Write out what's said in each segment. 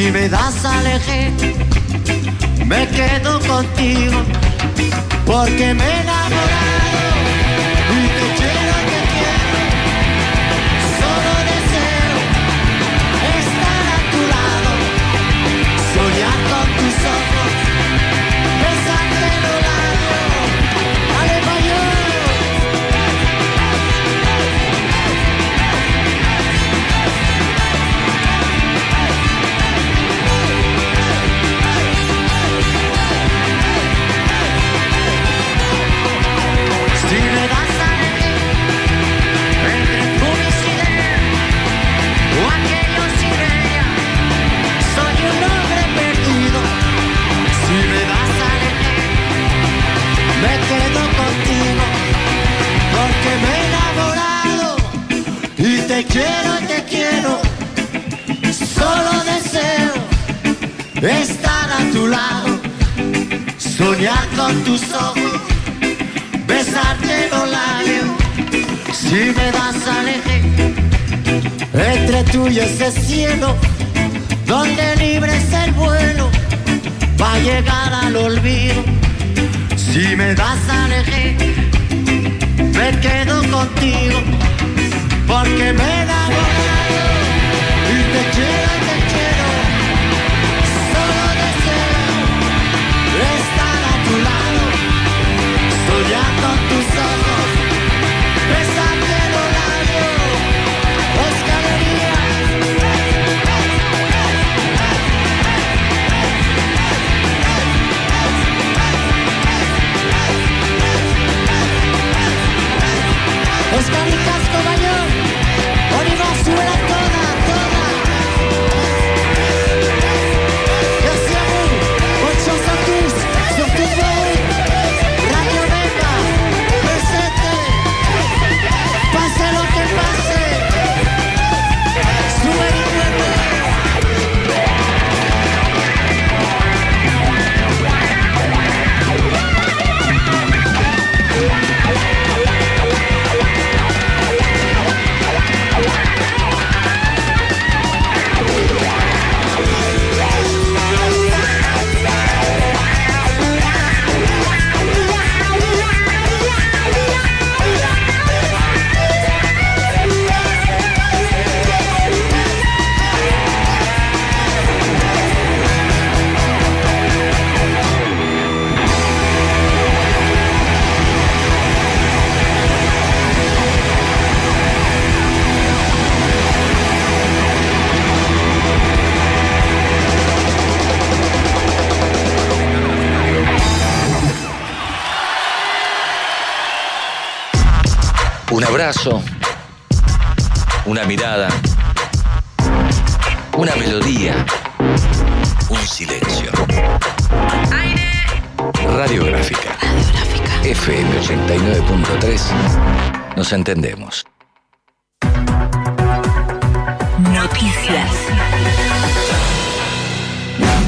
Si me das aleje, me quedo contigo, porque me he enamorado y te quiero. Estar a tu lado, soñar con tus ojos besarte los labios. Si me das a elegir entre tú y ese cielo donde libre es el vuelo va a llegar al olvido. Si me das a elegir me quedo contigo porque me enamorado y te quiero abrazo, una mirada, una melodía, un silencio. Radiográfica. FM 89.3. Nos entendemos. Noticias.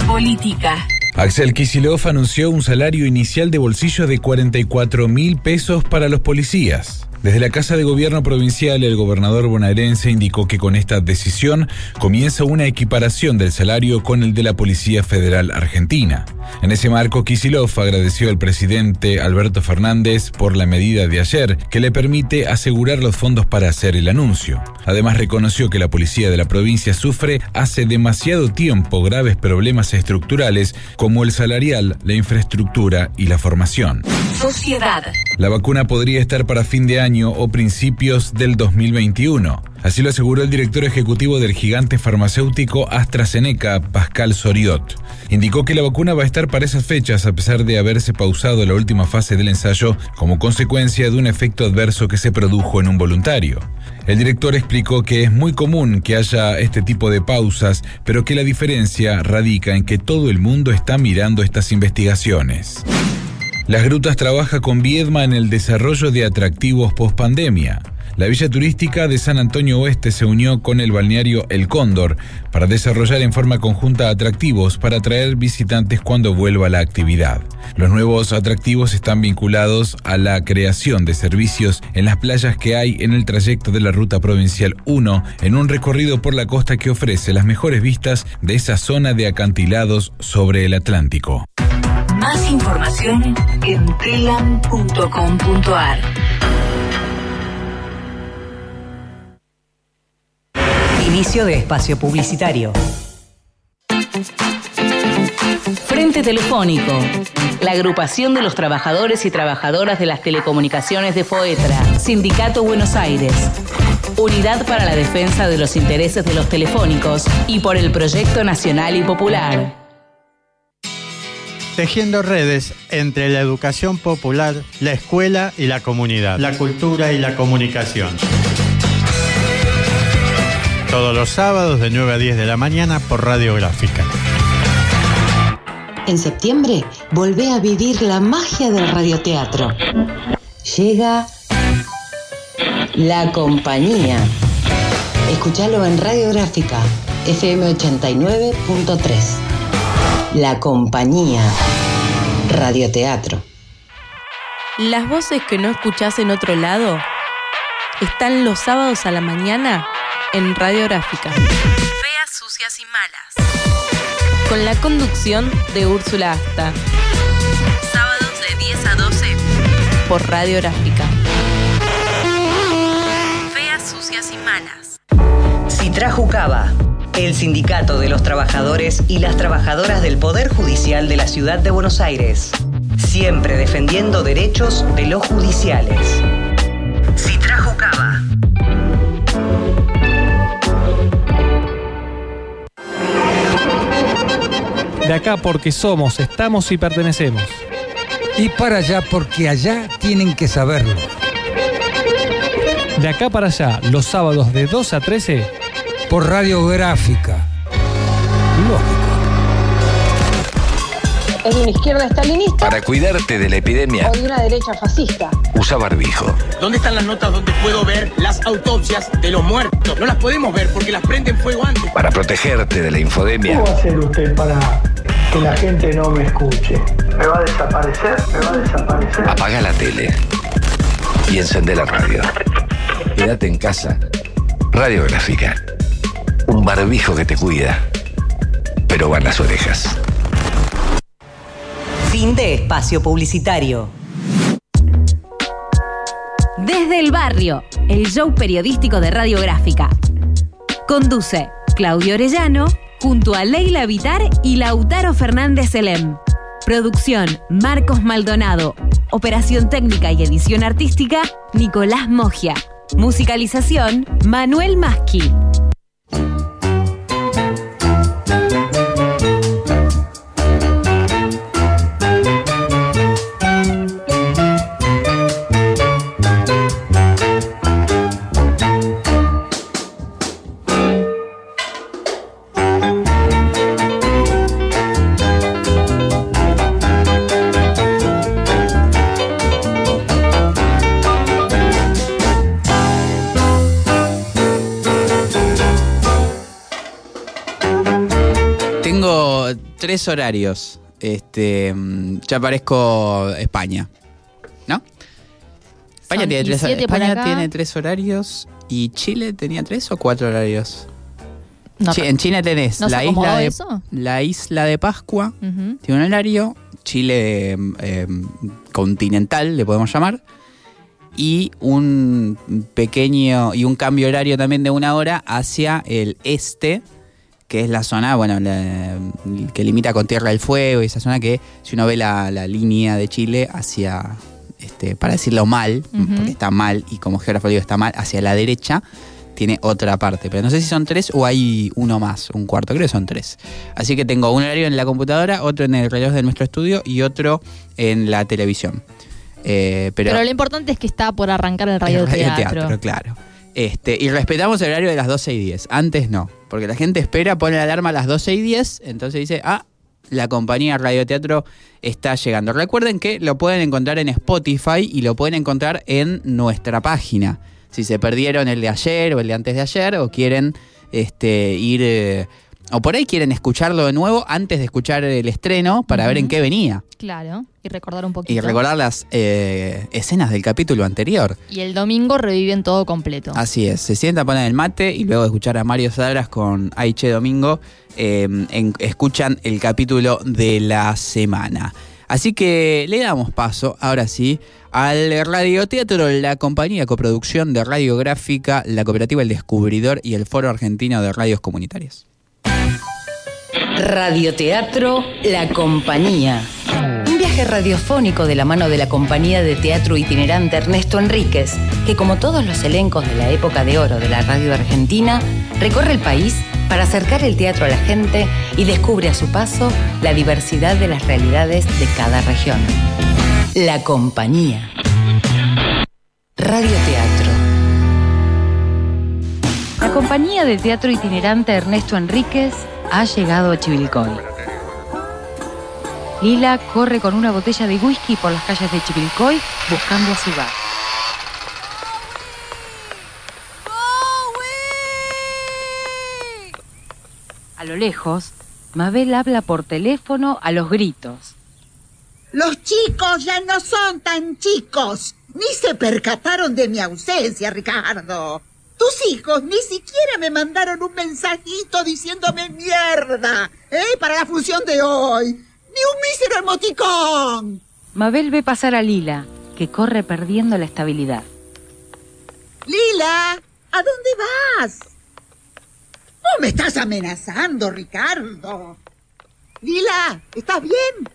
Política. Axel Kisilov anunció un salario inicial de bolsillo de 44 mil pesos para los policías. Desde la Casa de Gobierno Provincial, el gobernador bonaerense indicó que con esta decisión comienza una equiparación del salario con el de la Policía Federal Argentina. En ese marco, Kisilov agradeció al presidente Alberto Fernández por la medida de ayer que le permite asegurar los fondos para hacer el anuncio. Además, reconoció que la policía de la provincia sufre hace demasiado tiempo graves problemas estructurales como el salarial, la infraestructura y la formación. Sociedad. La vacuna podría estar para fin de año o principios del 2021. Así lo aseguró el director ejecutivo del gigante farmacéutico AstraZeneca, Pascal Soriot. Indicó que la vacuna va a estar para esas fechas a pesar de haberse pausado la última fase del ensayo como consecuencia de un efecto adverso que se produjo en un voluntario. El director explicó que es muy común que haya este tipo de pausas, pero que la diferencia radica en que todo el mundo está mirando estas investigaciones. Las Grutas trabaja con Viedma en el desarrollo de atractivos post-pandemia. La Villa Turística de San Antonio Oeste se unió con el balneario El Cóndor para desarrollar en forma conjunta atractivos para atraer visitantes cuando vuelva la actividad. Los nuevos atractivos están vinculados a la creación de servicios en las playas que hay en el trayecto de la Ruta Provincial 1, en un recorrido por la costa que ofrece las mejores vistas de esa zona de acantilados sobre el Atlántico. Más información en telam.com.ar. Inicio de espacio publicitario. Frente Telefónico. La agrupación de los trabajadores y trabajadoras de las telecomunicaciones de FOETRA. Sindicato Buenos Aires. Unidad para la defensa de los intereses de los telefónicos y por el proyecto nacional y popular. Tejiendo redes entre la educación popular, la escuela y la comunidad, la cultura y la comunicación. Todos los sábados de 9 a 10 de la mañana por Radiográfica. En septiembre, volvé a vivir la magia del radioteatro. Llega La Compañía. Escuchalo en Radiográfica, FM 89.3. La Compañía. Radioteatro. Las voces que no escuchás en otro lado están los sábados a la mañana en Radiográfica. Feas, sucias y malas. Con la conducción de Úrsula Asta. Sábados de 10 a 12 por Radiográfica. Feas, sucias y malas. Citrajucaba, el sindicato de los trabajadores y las trabajadoras del Poder Judicial de la Ciudad de Buenos Aires. Siempre defendiendo derechos de los judiciales. Citrajucaba. De acá porque somos, estamos y pertenecemos. Y para allá porque allá tienen que saberlo. De acá para allá, los sábados de 2 a 13, Por radiográfica. Lógico. ¿Es de una izquierda estalinista Para cuidarte de la epidemia, o de una derecha fascista? usa barbijo. ¿Dónde están las notas donde puedo ver las autopsias de los muertos? No las podemos ver porque las prenden fuego antes. Para protegerte de la infodemia, ¿Cómo va a hacer usted para que la gente no me escuche? ¿Me va a desaparecer? ¿Me va a desaparecer? apaga la tele y encende la radio. Quédate en casa. Radiográfica. Un barbijo que te cuida, pero van las orejas. Fin de espacio publicitario. Desde el barrio, el show periodístico de Radiográfica. Conduce Claudio Orellano junto a Leila Vitar y Lautaro Fernández Elem. Producción Marcos Maldonado. Operación técnica y edición artística Nicolás Mogia. Musicalización Manuel Masqui. Tengo tres horarios. Este, mm, ya parezco España. ¿No? España, tiene tres, 17 por España tiene tres horarios. ¿Y Chile tenía tres o cuatro horarios? No, en China tenés ¿no se la, isla de, eso? la isla de Pascua, tiene un horario. Chile eh, continental, le podemos llamar. Y un pequeño y un cambio horario también de una hora hacia el este, que es la zona, bueno, la- que limita con Tierra del Fuego y esa zona que, si uno ve la, la línea de Chile hacia, este, para decirlo mal, porque está mal y como geógrafo digo está mal, hacia la derecha, tiene otra parte. Pero no sé si son tres o hay uno más, un cuarto, creo que son tres. Así que tengo un horario en la computadora, otro en el reloj de nuestro estudio y otro en la televisión. Eh, pero, Pero, lo importante es que está por arrancar el radio el teatro. radioteatro, claro. Este, y respetamos el horario de las 12 y 10. Antes no, porque la gente espera, pone la alarma a las 12 y 10, entonces dice, ah, la compañía Radioteatro está llegando. Recuerden que lo pueden encontrar en Spotify y lo pueden encontrar en nuestra página si se perdieron el de ayer o el de antes de ayer o quieren este, ir... eh, o por ahí quieren escucharlo de nuevo antes de escuchar el estreno para ver en qué venía. Claro, y recordar un poquito. Y recordar las eh, escenas del capítulo anterior. Y el domingo reviven todo completo. Así es, se sientan, ponen el mate y luego de escuchar a Mario Sadras con Aiche Domingo, eh, en- escuchan el capítulo de la semana. Así que le damos paso, ahora sí, al radioteatro, la compañía coproducción de radiográfica, la cooperativa El Descubridor y el Foro Argentino de Radios Comunitarias. Radioteatro La Compañía. Un viaje radiofónico de la mano de la compañía de teatro itinerante Ernesto Enríquez, que como todos los elencos de la época de oro de la radio argentina, recorre el país para acercar el teatro a la gente y descubre a su paso la diversidad de las realidades de cada región. La Compañía. Radioteatro. La compañía de teatro itinerante Ernesto Enríquez ha llegado a Chivilcoy. Lila corre con una botella de whisky por las calles de Chivilcoy buscando a su bar. A lo lejos, Mabel habla por teléfono a los gritos. Los chicos ya no son tan chicos. Ni se percataron de mi ausencia, Ricardo. Tus hijos ni siquiera me mandaron un mensajito diciéndome mierda, ¿eh? Para la función de hoy. Ni un mísero emoticón. Mabel ve pasar a Lila, que corre perdiendo la estabilidad. Lila, ¿a dónde vas? No me estás amenazando, Ricardo. Lila, ¿estás bien?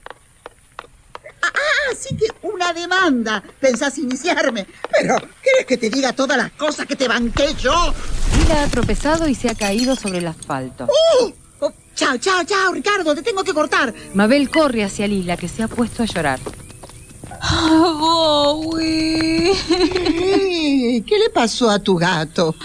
Ah, ah, sí que una demanda. Pensás iniciarme. Pero, ¿quieres que te diga todas las cosas que te banqué yo? Lila ha tropezado y se ha caído sobre el asfalto. ¡Uh! Oh, chao, chao, chao, Ricardo, te tengo que cortar. Mabel corre hacia Lila, que se ha puesto a llorar. Bowie. ¿Qué le pasó a tu gato?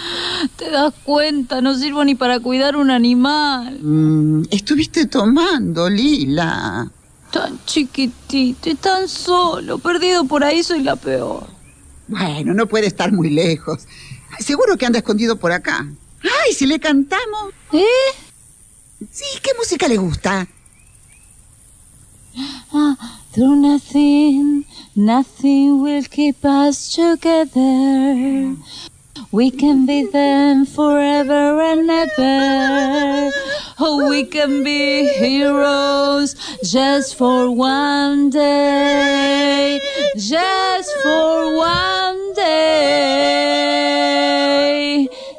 ¿Te das cuenta? No sirvo ni para cuidar un animal. Mm, estuviste tomando, Lila. Tan chiquitito y tan solo. Perdido por ahí soy la peor. Bueno, no puede estar muy lejos. Seguro que anda escondido por acá. Ay, si le cantamos. ¿Eh? Sí, ¿qué música le gusta? Ah, through nothing, nothing will keep us together. We can be them forever and ever. Oh, we can be heroes just for one day. Just for one day.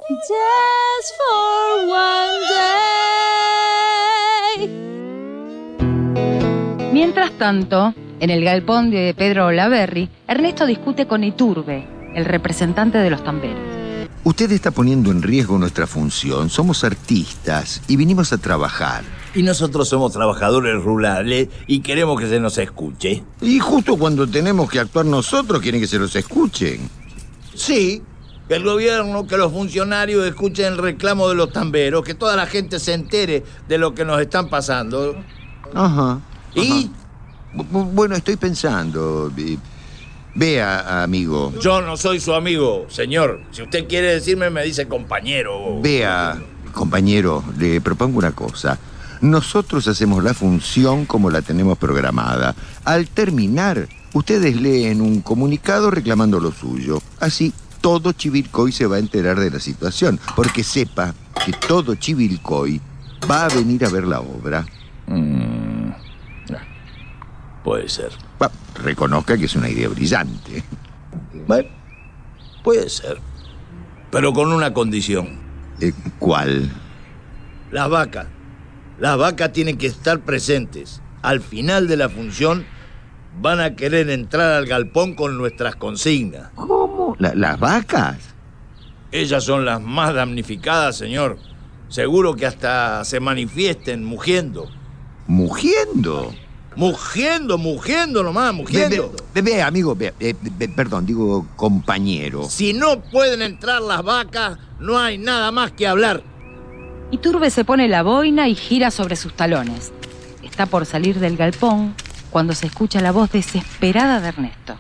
Just for one day. Mientras tanto, en el galpón de Pedro Olaverri, Ernesto discute con Iturbe, el representante de los tamberos. Usted está poniendo en riesgo nuestra función. Somos artistas y vinimos a trabajar. Y nosotros somos trabajadores rurales y queremos que se nos escuche. Y justo cuando tenemos que actuar nosotros, quieren que se los escuchen. Sí, que el gobierno, que los funcionarios escuchen el reclamo de los tamberos, que toda la gente se entere de lo que nos están pasando. Ajá. ¿Y? Bu- bu- Bueno, estoy pensando. Vea, amigo. Yo no soy su amigo, señor. Si usted quiere decirme, me dice compañero. Vea, compañero, le propongo una cosa. Nosotros hacemos la función como la tenemos programada. Al terminar, ustedes leen un comunicado reclamando lo suyo. Así, todo Chivilcoy se va a enterar de la situación, porque sepa que todo Chivilcoy va a venir a ver la obra. Mm, Puede ser. Va, reconozca que es una idea brillante. Bueno, puede ser. Pero con una condición. Eh, ¿Cuál? Las vacas. Las vacas tienen que estar presentes. Al final de la función van a querer entrar al galpón con nuestras consignas. ¿Cómo? ¿La- ¿Las vacas? Ellas son las más damnificadas, señor. Seguro que hasta se manifiesten mugiendo. ¿Mugiendo? Mugiendo, mugiendo nomás, mugiendo. Ve, ve, ve, amigo, ve, perdón, digo compañero. Si no pueden entrar las vacas, no hay nada más que hablar. Iturbe se pone la boina y gira sobre sus talones. Está por salir del galpón cuando se escucha la voz desesperada de Ernesto.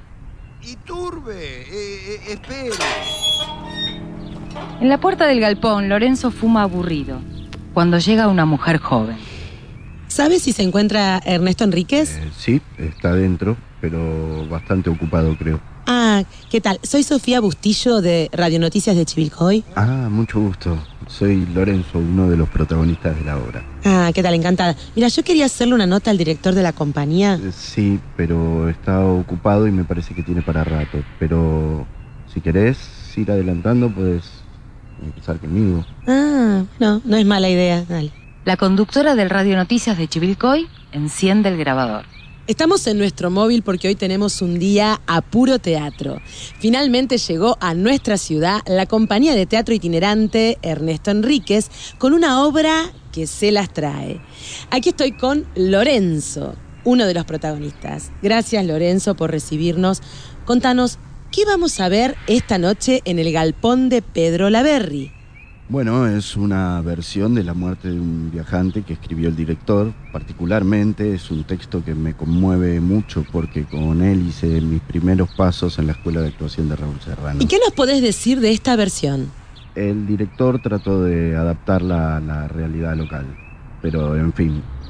Iturbe, eh, eh, espere. En la puerta del galpón, Lorenzo fuma aburrido. Cuando llega una mujer joven. ¿Sabes si se encuentra Ernesto Enríquez? Eh, sí, está adentro, pero bastante ocupado, creo. Ah, ¿qué tal? Soy Sofía Bustillo de Radio Noticias de Chivilcoy. Ah, mucho gusto. Soy Lorenzo, uno de los protagonistas de la obra. Ah, ¿qué tal? Encantada. Mira, yo quería hacerle una nota al director de la compañía. Eh, Sí, pero está ocupado y me parece que tiene para rato. Pero si querés ir adelantando, puedes empezar conmigo. Ah, no, no es mala idea. Dale. La conductora del Radio Noticias de Chivilcoy enciende el grabador. Estamos en nuestro móvil porque hoy tenemos un día a puro teatro. Finalmente llegó a nuestra ciudad la compañía de teatro itinerante Ernesto Enríquez con una obra que se las trae. Aquí estoy con Lorenzo, uno de los protagonistas. Gracias Lorenzo por recibirnos. Contanos, ¿qué vamos a ver esta noche en el galpón de Pedro Laverri? Bueno, es una versión de la muerte de un viajante que escribió el director. Particularmente es un texto que me conmueve mucho porque con él hice mis primeros pasos en la escuela de actuación de Raúl Serrano. ¿Y qué nos podés decir de esta versión? El director trató de adaptarla a la realidad local. Pero, en fin,